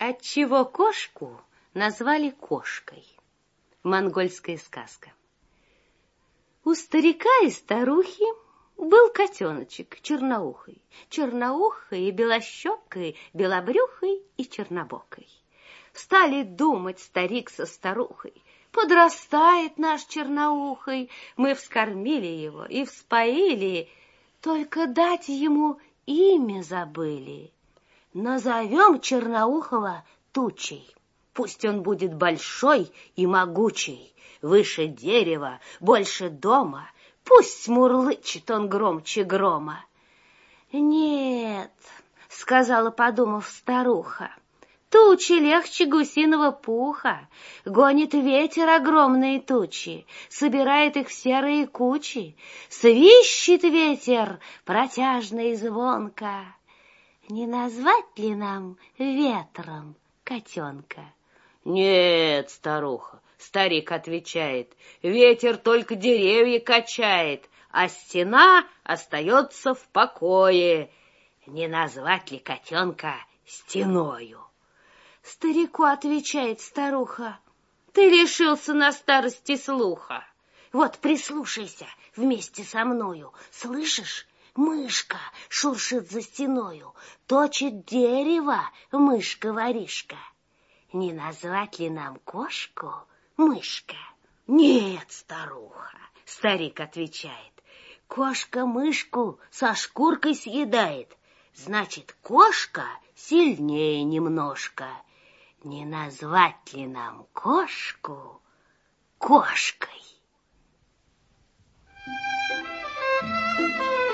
Отчего кошку назвали кошкой? Монгольская сказка. У старика и старухи был котеночек черноухой, черноухой и белощекой, белобрюхой и чернобокой. Стали думать старик со старухой, подрастает наш черноухой, мы вскормили его и вспоили, только дать ему имя забыли. Назовем Черноухова тучей. Пусть он будет большой и могучий, выше дерева, больше дома. Пусть мурлычет он громче грома. Нет, сказала, подумав старуха, Тучи легче гусиного пуха, Гонит ветер огромные тучи, Собирает их в серые кучи, Свищет ветер протяжно и звонко. Не назвать ли нам ветром котенка? Нет, старуха, старик отвечает, ветер только деревья качает, а стена остается в покое. Не назвать ли котенка стеною? Старику отвечает старуха, ты лишился на старости слуха. Вот прислушайся вместе со мною, слышишь? Мышка шуршит за стеною, точит дерево мышка-воришка. Не назвать ли нам кошку мышка? Нет, старуха, старик отвечает. Кошка мышку со шкуркой съедает, значит, кошка сильнее немножко. Не назвать ли нам кошку кошкой? Thank you.